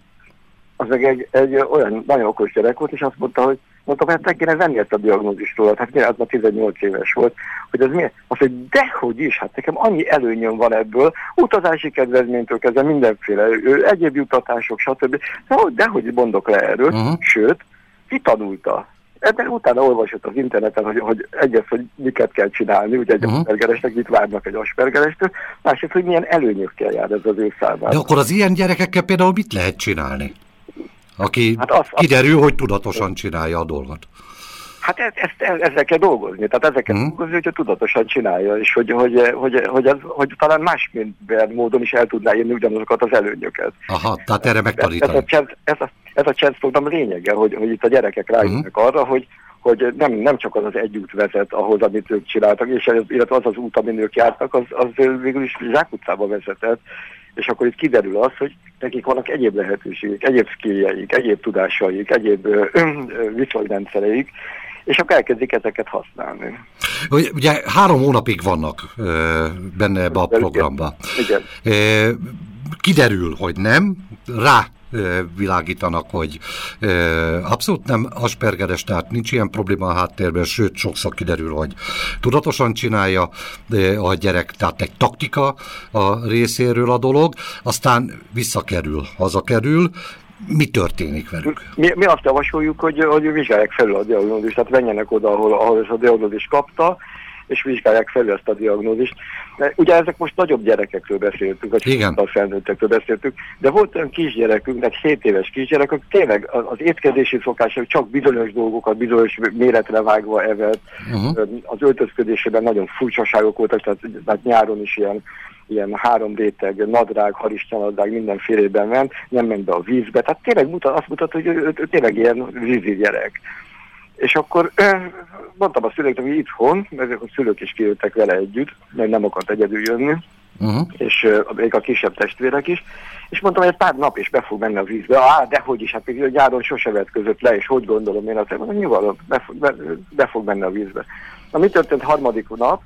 az meg egy, egy olyan nagyon okos gyerek volt, és azt mondta, hogy mondtam, hogy meg kéne venni ezt a diagnózistól, tehát miért az már 18 éves volt, hogy ez miért? Azt hogy dehogy is, hát nekem annyi előnyöm van ebből, utazási kedvezménytől kezdve mindenféle, egyéb jutatások, stb. De dehogy mondok le erről, uh-huh. sőt, kitanulta. Ebben utána olvasott az interneten, hogy, hogy egyrészt, hogy miket kell csinálni, ugye egy uh-huh. aspergeresnek mit várnak egy aspergerestől, másrészt, hogy milyen előnyökkel jár ez az ő számára. De akkor az ilyen gyerekekkel például mit lehet csinálni? Aki hát az, kiderül, az, hogy tudatosan csinálja a dolgot. Hát ezt, ezt, ezzel kell dolgozni, tehát ezzel hmm. dolgozni, hogyha tudatosan csinálja, és hogy, hogy, hogy, hogy, ez, hogy talán másmilyen módon is el tudná érni ugyanazokat az előnyöket. Aha, tehát erre megtanítani. Ez, ez, a, ez, a, ez a chance program lényege, hogy, hogy itt a gyerekek rájönnek hmm. arra, hogy, hogy nem, nem csak az az egy út vezet ahhoz, amit ők csináltak, és illetve az az út, amin ők jártak, az, az végül is zsákutcába vezetett, és akkor itt kiderül az, hogy nekik vannak egyéb lehetőségek, egyéb skilljeik, egyéb tudásaik, egyéb viszonyrendszereik, és akkor elkezdik ezeket használni. Ugye három hónapig vannak ö, benne ebbe a programba. Igen. Kiderül, hogy nem, rá világítanak, hogy abszolút nem aspergeres, tehát nincs ilyen probléma a háttérben, sőt, sokszor kiderül, hogy tudatosan csinálja a gyerek, tehát egy taktika a részéről a dolog, aztán visszakerül, hazakerül, mi történik velük? Mi, mi azt javasoljuk, hogy, hogy vizsgálják felül a diagnózist, tehát menjenek oda, ahol, ahol ez a diagnózis kapta, és vizsgálják felül ezt a diagnózist. De ugye ezek most nagyobb gyerekekről beszéltünk, vagy a felnőttekről beszéltünk, de volt olyan kisgyerekünknek, 7 éves kisgyerek, aki tényleg az étkezési szokások csak bizonyos dolgokat, bizonyos méretre vágva evett, uh-huh. az öltözködésében nagyon furcsaságok voltak, tehát, tehát nyáron is ilyen ilyen három réteg, nadrág, harisnyanadrág mindenfélében ment, nem ment be a vízbe, tehát tényleg mutat, azt mutat, hogy ő, ő, ő tényleg ilyen vízi gyerek. És akkor mondtam a szülőknek, hogy itthon, mert a szülők is kijöttek vele együtt, mert nem akart egyedül jönni, uh-huh. és még a kisebb testvérek is, és mondtam, hogy egy pár nap is be fog menni a vízbe. Á, dehogy is, hát még nyáron sose vett között le, és hogy gondolom én azt, mondom, nyugodtan, be, be, be fog menni a vízbe. Na, mi történt harmadik nap?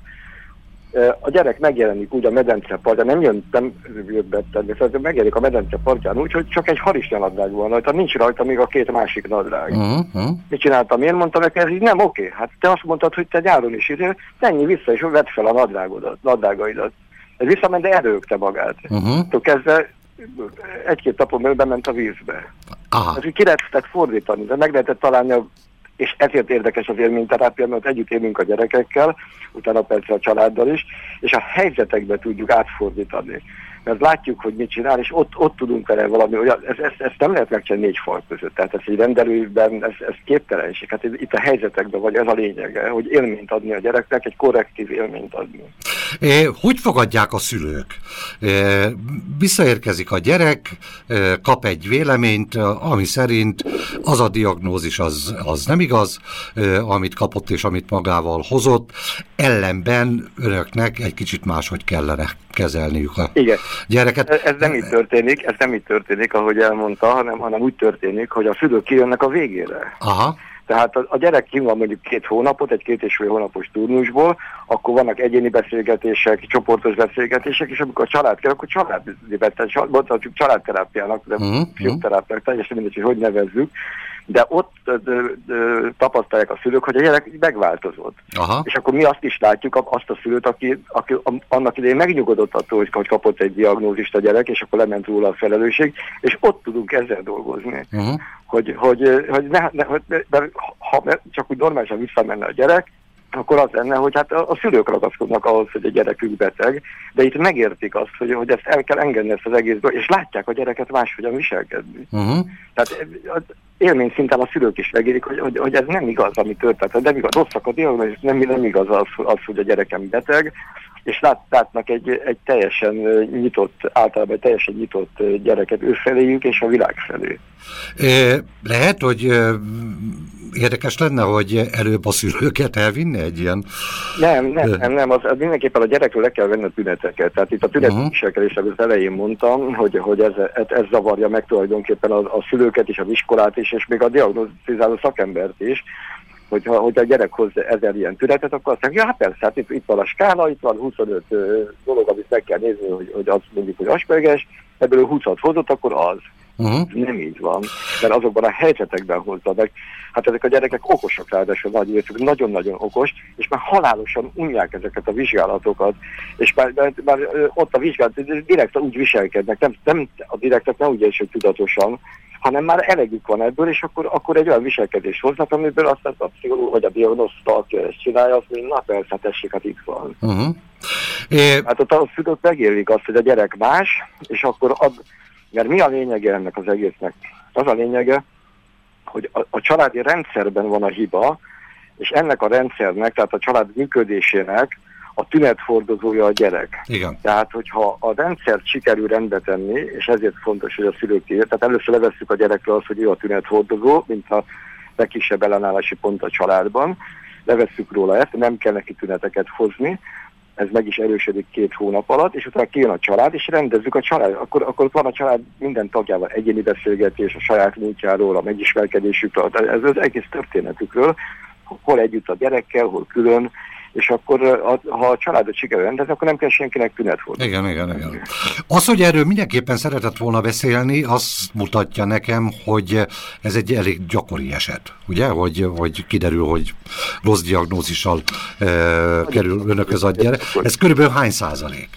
A gyerek megjelenik úgy a medence partján, nem jön, nem jött be természetesen, megjelenik a medence partján úgy, hogy csak egy harisnyanadrág van rajta, nincs rajta még a két másik nadrág. Uh-huh. Mit csináltam én? Mondtam neki, ez így nem oké. Hát te azt mondtad, hogy te nyáron is ide, menj vissza és vedd fel a nadrágodat, nadrágaidat. Ez visszament, de erőgte magát. Uh-huh. kezdve egy-két napon belül bement a vízbe. Aha. ki lehetett fordítani, de meg lehetett találni a és ezért érdekes az élményterápia, mert együtt élünk a gyerekekkel, utána persze a családdal is, és a helyzetekbe tudjuk átfordítani. Mert látjuk, hogy mit csinál, és ott, ott tudunk vele valami, olyan, ez, ez, ezt nem lehet megcsinálni négy fal között. Tehát ez egy rendelőben, ez, ez képtelenség. Hát itt a helyzetekben vagy ez a lényege, hogy élményt adni a gyereknek, egy korrektív élményt adni. Hogy fogadják a szülők? Visszaérkezik a gyerek, kap egy véleményt, ami szerint az a diagnózis az, az nem igaz, amit kapott és amit magával hozott, ellenben önöknek egy kicsit máshogy kellene kezelniük a Igen. gyereket. Ez, ez nem így történik, ez nem így történik, ahogy elmondta, hanem, hanem úgy történik, hogy a szülők kijönnek a végére. Aha. Tehát a, a gyerek kim van mondjuk két hónapot, egy két és fél hónapos turnusból, akkor vannak egyéni beszélgetések, csoportos beszélgetések, és amikor a család kell, akkor család, mondhatjuk családterápiának, de uh-huh. pszichoterápiának, teljesen mindegy, hogy hogy nevezzük, de ott ö, ö, tapasztalják a szülők, hogy a gyerek megváltozott. Aha. És akkor mi azt is látjuk, azt a szülőt, aki, aki annak idején megnyugodott attól, hogy, kapott egy diagnózist a gyerek, és akkor lement róla a felelősség, és ott tudunk ezzel dolgozni. Uh-huh. Hogy, hogy, hogy, ne, ne, hogy de, ha csak úgy normálisan visszamenne a gyerek, akkor az lenne, hogy hát a, szülők ragaszkodnak ahhoz, hogy a gyerekük beteg, de itt megértik azt, hogy, hogy ezt el kell engedni ezt az egészből, és látják a gyereket máshogyan viselkedni. Uh-huh. Tehát élmény szinten a szülők is megérik, hogy, hogy, hogy ez nem igaz, ami történt. Nem igaz, rosszak a diagnózis, nem, nem igaz az, az, hogy a gyerekem beteg, és lát, látnak egy, egy teljesen nyitott, általában egy teljesen nyitott gyereket őfeléjük és a világ felé. Lehet, hogy érdekes lenne, hogy előbb a szülőket elvinni egy ilyen... Nem, nem, nem, nem az, az mindenképpen a gyerekről le kell venni a tüneteket. Tehát itt a tünetviselkedések uh-huh. az elején mondtam, hogy, hogy ez, ez, ez zavarja meg tulajdonképpen a, a szülőket és az iskolát is, és még a diagnosztizáló szakembert is, hogyha, hogyha a gyerek hoz ezer ilyen tünetet, akkor azt mondja, ja, hát persze, hát itt, itt van a skála, itt van 25 dolog, amit meg kell nézni, hogy, hogy azt mondjuk, hogy asperges, ebből 20-at hozott, akkor az. Uh-huh. Nem így van, mert azokban a helyzetekben hozza meg. Hát ezek a gyerekek okosak ráadásul nagy részük, nagyon-nagyon okos, és már halálosan unják ezeket a vizsgálatokat, és már, már, már ott a vizsgálat, direkt úgy viselkednek, nem, nem a direktek nem úgy hogy tudatosan, hanem már elegük van ebből, és akkor, akkor egy olyan viselkedést hoznak, amiből aztán a pszichológus vagy a diagnoszta, aki ezt csinálja, azt mondja, na persze, tessék, hát itt van. Uh-huh. É... Hát ott a szülők megérlik azt, hogy a gyerek más, és akkor ad, mert mi a lényege ennek az egésznek? Az a lényege, hogy a, a családi rendszerben van a hiba, és ennek a rendszernek, tehát a család működésének a tünetfordozója a gyerek. Igen. Tehát, hogyha a rendszert sikerül rendbe tenni, és ezért fontos, hogy a szülők ér, tehát először levesszük a gyerekre azt, hogy ő a tünetfordozó, mint a legkisebb ellenállási pont a családban, levesszük róla ezt, nem kell neki tüneteket hozni, ez meg is erősödik két hónap alatt, és utána kijön a család, és rendezzük a család. Akkor, akkor van a család minden tagjával egyéni beszélgetés a saját múltjáról, a megismerkedésükről, ez az egész történetükről, hol együtt a gyerekkel, hol külön, és akkor ha a családot sikerül rendezni, akkor nem kell senkinek tünet fordulni. Igen, igen, igen. Az, hogy erről mindenképpen szeretett volna beszélni, azt mutatja nekem, hogy ez egy elég gyakori eset, ugye? Hogy, hogy kiderül, hogy rossz diagnózissal e, kerül önökhöz a gyerek. Ez körülbelül hány százalék?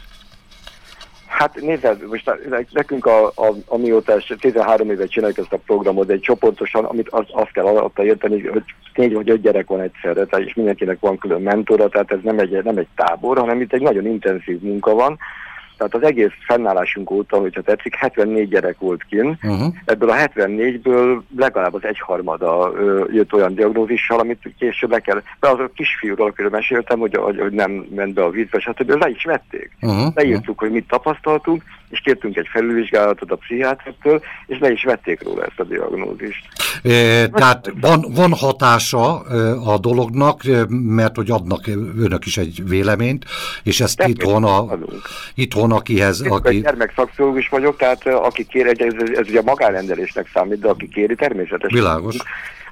Hát nézd, most nekünk a, a, amióta 13 évet csináljuk ezt a programot, egy csoportosan, amit az, azt kell alatta érteni, hogy négy vagy öt gyerek van egyszerre, tehát és mindenkinek van külön mentora, tehát ez nem egy, nem egy tábor, hanem itt egy nagyon intenzív munka van, tehát az egész fennállásunk óta, hogyha tetszik, 74 gyerek volt kin. Uh-huh. Ebből a 74-ből legalább az egyharmada ö, jött olyan diagnózissal, amit később le kell. De az a kisfiúról, akiről meséltem, hogy, hogy, hogy nem ment be a vízbe, stb. le is vették. Uh-huh. Leírtuk, hogy mit tapasztaltunk, és kértünk egy felülvizsgálatot a pszichiátertől, és le is vették róla ezt a diagnózist. E, tehát van, van hatása a dolognak, mert hogy adnak önök is egy véleményt, és ezt itthon, a, itthon akihez... Én aki... gyermekszakpszichológus vagyok, tehát aki kér, ez, ez, ugye magánrendelésnek számít, de aki kéri természetesen. Világos.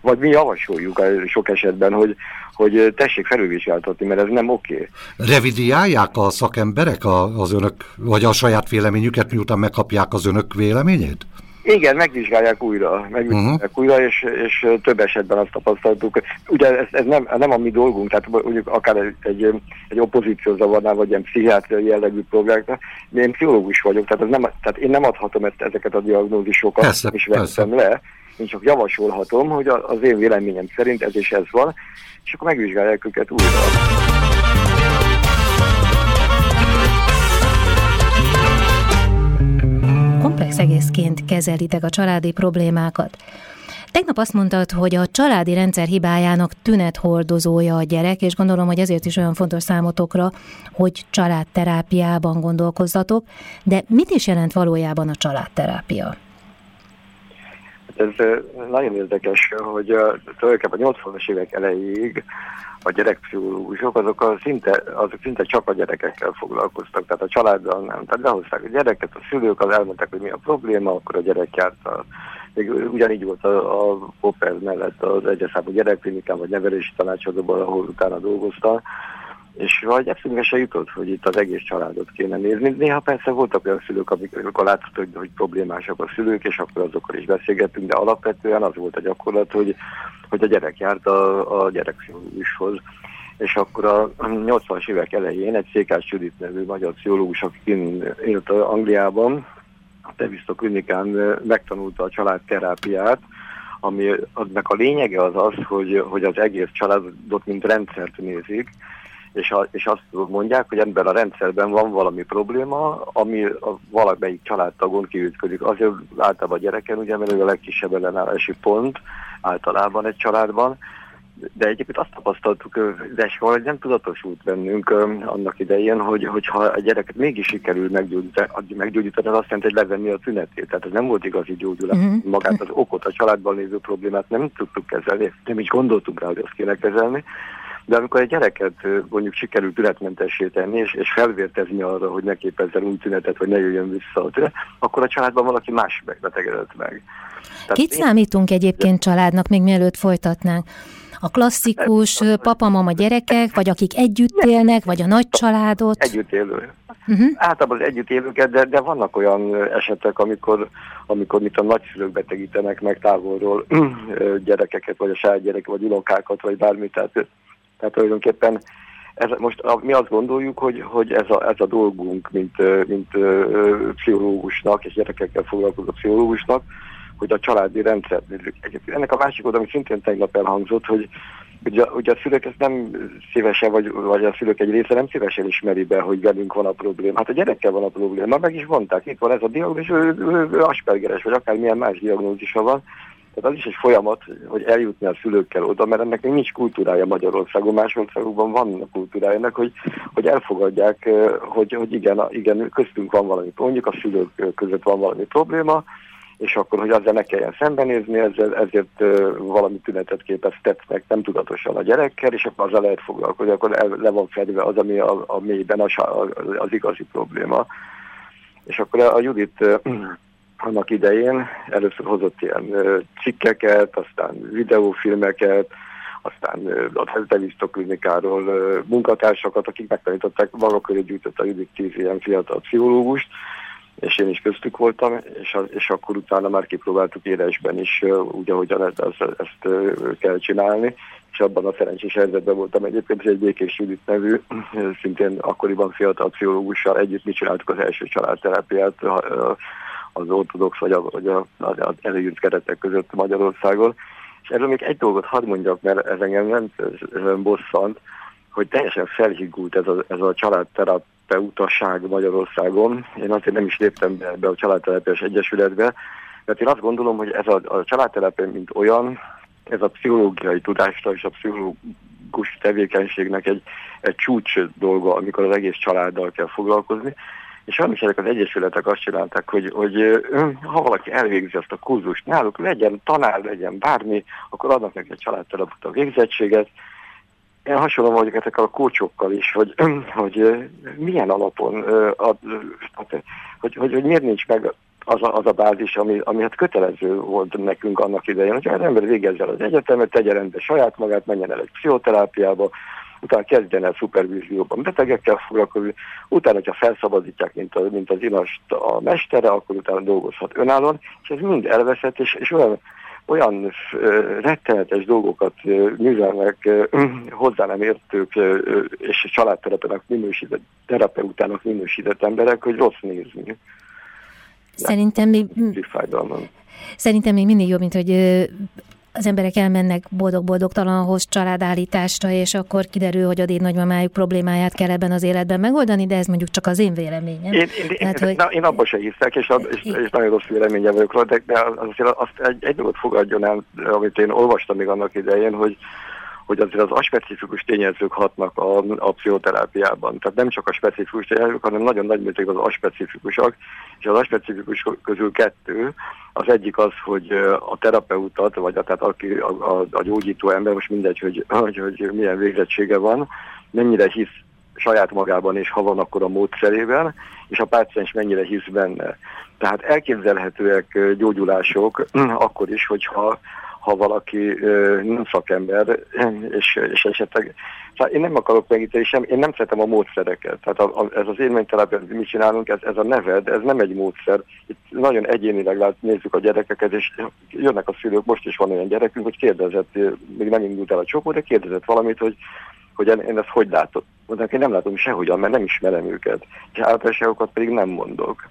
Vagy mi javasoljuk sok esetben, hogy, hogy tessék felülvizsgáltatni, mert ez nem oké. Okay. Revidiálják a szakemberek az önök, vagy a saját véleményüket, miután megkapják az önök véleményét? Igen, megvizsgálják újra, megvizsgálják uh-huh. újra, és, és több esetben azt tapasztaltuk. Ugye ez, ez nem, nem a mi dolgunk, tehát mondjuk akár egy, egy, egy opozíció zavarnál, vagy ilyen pszichiátriai jellegű problémáknak, de én pszichológus vagyok, tehát, ez nem, tehát én nem adhatom ezt, ezeket a diagnózisokat, persze, és vettem le, én csak javasolhatom, hogy az én véleményem szerint ez és ez van, és akkor megvizsgálják őket újra. Komplex egészként kezelitek a családi problémákat. Tegnap azt mondtad, hogy a családi rendszer hibájának tünethordozója a gyerek, és gondolom, hogy ezért is olyan fontos számotokra, hogy családterápiában gondolkozzatok, de mit is jelent valójában a családterápia? Ez nagyon érdekes, hogy tulajdonképpen a 80-as évek elejéig a gyerekpszichológusok, azok a szinte, azok szinte csak a gyerekekkel foglalkoztak, tehát a családdal nem. Tehát lehozták a gyereket, a szülők az elmondták, hogy mi a probléma, akkor a gyerek járt még ugyanígy volt a, a Popper mellett az egyeszámú gyerekklinikán, vagy nevelési tanácsadóban, ahol utána dolgoztam, és vagy eszünkbe se jutott, hogy itt az egész családot kéne nézni. Néha persze voltak olyan szülők, amikor látszott, hogy, hogy problémásak a szülők, és akkor azokkal is beszélgettünk, de alapvetően az volt a gyakorlat, hogy, hogy a gyerek járt a, a gyerekpszichológushoz. És akkor a 80-as évek elején egy Székás Judit nevű magyar pszichológus, aki élt Angliában, a Teviszta klinikán megtanulta a családterápiát, ami annak a lényege az az, hogy, hogy az egész családot mint rendszert nézik, és, a, és azt mondják, hogy ebben a rendszerben van valami probléma, ami a valamelyik családtagon kiütködik. Azért általában a gyereken, ugye, mert ő a legkisebb ellenállási pont általában egy családban, de egyébként azt tapasztaltuk, de valahogy nem tudatosult bennünk annak idején, hogy, hogyha a gyereket mégis sikerül meggyógyítani, meggyógyítani, az azt jelenti, hogy levenni a tünetét. Tehát ez nem volt igazi gyógyulás. Uh-huh. Magát az okot, a családban lévő problémát nem tudtuk kezelni, nem is gondoltunk rá, hogy azt kéne kezelni. De amikor egy gyereket mondjuk sikerül tünetmentessé tenni, és, és felvértezni arra, hogy ne képezzen új tünetet, vagy ne jöjjön vissza a tünet, akkor a családban valaki más megbetegedett meg. Tehát Kit én... számítunk egyébként családnak, még mielőtt folytatnánk? A klasszikus papa-mama gyerekek, vagy akik együtt élnek, vagy a nagy családot? Együtt élő. Uh-huh. Általában az együtt élőket, de, de vannak olyan esetek, amikor, amikor mit a nagyszülők betegítenek meg távolról gyerekeket, vagy a saját gyerek, vagy unokákat, vagy bármit. Tehát, tehát tulajdonképpen ez, most a, mi azt gondoljuk, hogy, hogy ez, a, ez a dolgunk, mint, mint pszichológusnak, és gyerekekkel foglalkozó pszichológusnak, hogy a családi rendszert nézzük. Ennek a másik oda, ami szintén tegnap elhangzott, hogy Ugye, ugye a szülők ezt nem szívesen, vagy, vagy a szülők egy része nem szívesen ismeri be, hogy velünk van a probléma. Hát a gyerekkel van a probléma, meg is mondták, itt van ez a diagnózis, ő, ő, ő aspergeres, vagy akár milyen más diagnózisa van. Tehát az is egy folyamat, hogy eljutni a szülőkkel oda, mert ennek még nincs kultúrája Magyarországon, más országokban van a kultúrája ennek, hogy, hogy elfogadják, hogy, hogy igen, igen, köztünk van valami, mondjuk a szülők között van valami probléma, és akkor, hogy azzal ne kelljen szembenézni, ezzel, ezért valami tünetet képeztetnek nem tudatosan a gyerekkel, és akkor azzal lehet foglalkozni, akkor el, le van fedve az, ami a, a mélyben az, az igazi probléma. És akkor a Judit annak idején először hozott ilyen cikkeket, aztán videófilmeket, aztán a televízióklinikáról munkatársakat, akik megtanították, maga köré gyűjtött a Judit tíz ilyen fiatal pszichológust, és én is köztük voltam, és, a, és akkor utána már kipróbáltuk élesben is, úgy, ahogyan ezt, ezt, ezt kell csinálni, és abban a szerencsés helyzetben voltam egyébként, hogy egy Békés Judit nevű, szintén akkoriban fiatal pszichológussal együtt mi csináltuk az első családterápiát az ortodox vagy, a, vagy az előjött keretek között Magyarországon. És erről még egy dolgot hadd mondjak, mert ez engem nem bosszant, hogy teljesen felhiggult ez a, ez a családterap utaság Magyarországon. Én azért nem is léptem be ebbe a családtelepes egyesületbe, mert én azt gondolom, hogy ez a, a családtelepé, mint olyan, ez a pszichológiai tudásra és a pszichológus tevékenységnek egy, egy csúcs dolga, amikor az egész családdal kell foglalkozni. És sajnos ezek az egyesületek azt csinálták, hogy, hogy ha valaki elvégzi azt a kurzust náluk, legyen tanár, legyen bármi, akkor adnak neki egy családterapeuta végzettséget, én hasonlom vagyok ezekkel a kócsokkal is, hogy, hogy milyen alapon, ad, hogy, hogy, hogy miért nincs meg az a, az a bázis, ami, ami hát kötelező volt nekünk annak idején, hogy az ember végezze az egyetemet, tegye rendbe saját magát, menjen el egy pszichoterápiába, utána kezdjen el szupervízióban betegekkel foglalkozni, utána, hogyha felszabadítják, mint, a, mint az inast a mestere, akkor utána dolgozhat önállóan, és ez mind elveszett, és, és olyan olyan rettenetes dolgokat művelnek hozzá nem értők és családterapeutának minősített, terapeutának minősített emberek, hogy rossz nézni. Szerintem mi... Szerintem még mindig jobb, mint hogy az emberek elmennek boldog-boldogtalanhoz családállításra, és akkor kiderül, hogy a dédnagymamájuk problémáját kell ebben az életben megoldani, de ez mondjuk csak az én véleményem. Én, én, Tehát, én, hogy... na, én abban se hiszek, és, és, és nagyon rossz véleményem vagyok róla, de, de azért azt egy, egy dolgot fogadjon el, amit én olvastam még annak idején, hogy hogy azért az aspecifikus tényezők hatnak a, a pszichoterápiában. Tehát nem csak a specifikus tényezők, hanem nagyon nagy mértékben az aspecifikusak, és az aspecifikus közül kettő, az egyik az, hogy a terapeutat, vagy a, tehát aki, a, a, a gyógyító ember, most mindegy, hogy, hogy, hogy milyen végzettsége van, mennyire hisz saját magában, és ha van, akkor a módszerében, és a páciens mennyire hisz benne. Tehát elképzelhetőek gyógyulások akkor is, hogyha ha valaki nem szakember, és, és esetleg... Szóval én nem akarok megítélni sem, én nem szeretem a módszereket. Tehát a, a, ez az élményterápia, mi csinálunk, ez, ez a neved, ez nem egy módszer. Itt nagyon egyénileg lát, nézzük a gyerekeket, és jönnek a szülők, most is van olyan gyerekünk, hogy kérdezett, még nem indult el a csoport, de kérdezett valamit, hogy hogy én ezt hogy látom. Mondták, én nem látom sehogyan, mert nem ismerem őket. És általánosságokat pedig nem mondok.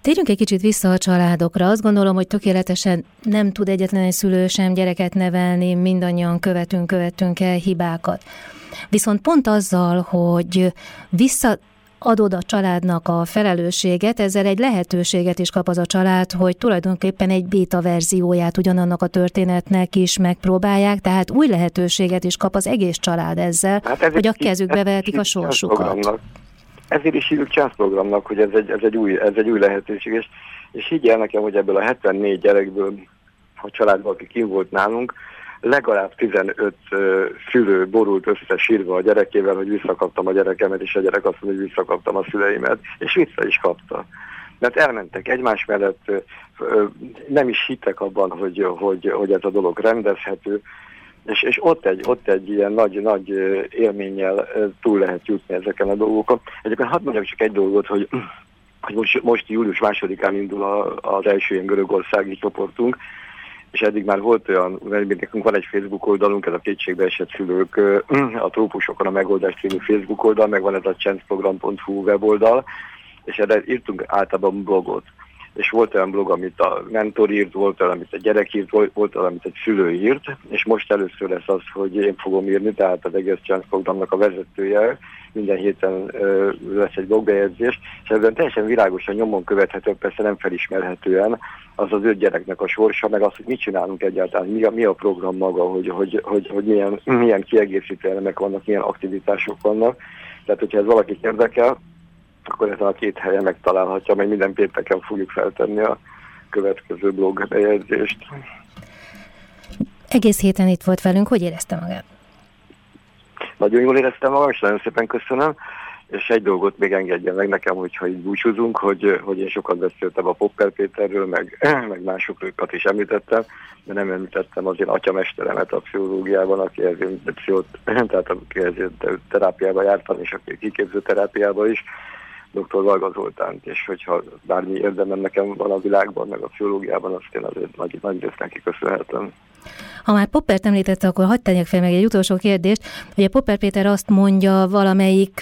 Térjünk egy kicsit vissza a családokra. Azt gondolom, hogy tökéletesen nem tud egyetlen egy szülő sem gyereket nevelni, mindannyian követünk, követünk el hibákat. Viszont pont azzal, hogy vissza adod a családnak a felelősséget, ezzel egy lehetőséget is kap az a család, hogy tulajdonképpen egy béta verzióját ugyanannak a történetnek is megpróbálják, tehát új lehetőséget is kap az egész család ezzel, hát ez hogy a kezükbe vehetik a sorsukat ezért is hívjuk császprogramnak, hogy ez egy, ez egy, új, ez egy új lehetőség, és, és higgyel nekem, hogy ebből a 74 gyerekből, a családban, aki kim volt nálunk, legalább 15 uh, szülő borult össze sírva a gyerekével, hogy visszakaptam a gyerekemet, és a gyerek azt mondja, hogy visszakaptam a szüleimet, és vissza is kapta. Mert elmentek egymás mellett, nem is hittek abban, hogy, hogy, hogy ez a dolog rendezhető, és, és ott, egy, ott egy ilyen nagy-nagy élménnyel túl lehet jutni ezeken a dolgokon. Egyébként hadd mondjam csak egy dolgot, hogy hogy most, most július másodikán indul a, az első ilyen görögországi csoportunk, és eddig már volt olyan, mert nekünk van egy Facebook oldalunk, ez a kétségbe esett szülők a trópusokon a megoldás című Facebook oldal, meg van ez a chanceprogram.hu weboldal, és erre írtunk általában blogot és volt olyan blog, amit a mentor írt, volt olyan, amit a gyerek írt, volt, olyan, amit egy szülő írt, és most először lesz az, hogy én fogom írni, tehát az egész Chance programnak a vezetője, minden héten lesz egy blogbejegyzés, és ebben teljesen világosan nyomon követhető, persze nem felismerhetően, az az öt gyereknek a sorsa, meg az, hogy mit csinálunk egyáltalán, mi a, mi a program maga, hogy, hogy, hogy, hogy milyen, milyen kiegészítő elemek vannak, milyen aktivitások vannak. Tehát, hogyha ez valaki érdekel, akkor ezen a két helyen megtalálhatja, mert minden pénteken fogjuk feltenni a következő blog bejegyzést. Egész héten itt volt velünk, hogy érezte magát? Nagyon jól éreztem magam, és nagyon szépen köszönöm. És egy dolgot még engedjen meg nekem, hogyha így búcsúzunk, hogy, hogy én sokat beszéltem a Popper Péterről, meg, meg másokat is említettem, de nem említettem az én atyamesteremet a pszichológiában, aki ezért, tehát aki ezért terápiába jártam, és aki kiképző terápiába is, dr. Varga Zoltánt, és hogyha bármi érdemem nekem van a világban, meg a pszichológiában, azt én azért nagy, nagy részt neki köszönhetem. Ha már Poppert említette, akkor hagyd tegyek fel meg egy utolsó kérdést. Ugye Popper Péter azt mondja valamelyik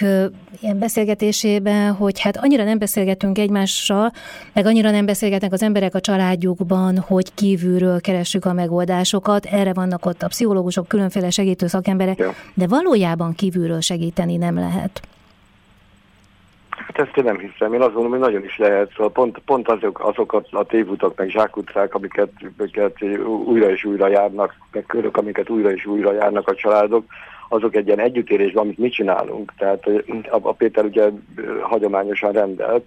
ilyen beszélgetésében, hogy hát annyira nem beszélgetünk egymással, meg annyira nem beszélgetnek az emberek a családjukban, hogy kívülről keressük a megoldásokat. Erre vannak ott a pszichológusok, különféle segítő szakemberek, ja. de valójában kívülről segíteni nem lehet. Hát ezt én nem hiszem. Én azt gondolom, hogy nagyon is lehet. Szóval pont, pont azok, azok a tévutak, meg zsákutcák, amiket, amiket újra és újra járnak, meg körök, amiket újra és újra járnak a családok, azok egy ilyen együttérésben, amit mi csinálunk. Tehát a, a Péter ugye hagyományosan rendelt,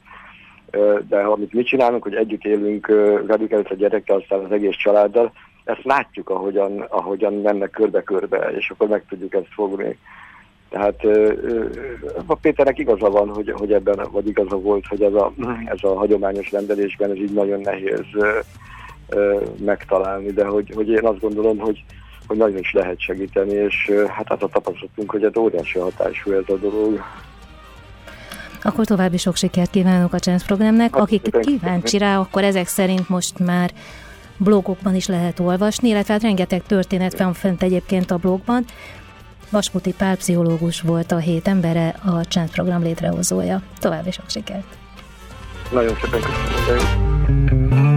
de amit mi csinálunk, hogy együtt élünk velük előtt a gyerekkel, aztán az egész családdal, ezt látjuk, ahogyan, ahogyan mennek körbe-körbe, és akkor meg tudjuk ezt fogni. Tehát a Péternek igaza van, hogy, hogy ebben, vagy igaza volt, hogy ez a, ez a hagyományos rendelésben ez így nagyon nehéz megtalálni, de hogy, hogy én azt gondolom, hogy, hogy nagyon is lehet segíteni, és hát az a tapasztalatunk, hogy ez óriási hatású ez a dolog. Akkor további sok sikert kívánok a Chance programnek. Hát, Akik kíváncsi rá, akkor ezek szerint most már blogokban is lehet olvasni, illetve hát rengeteg történet van fent egyébként a blogban. Vasputi Pál pszichológus volt a hét embere, a Chance program létrehozója. További sok sikert! Nagyon szépen köszönöm.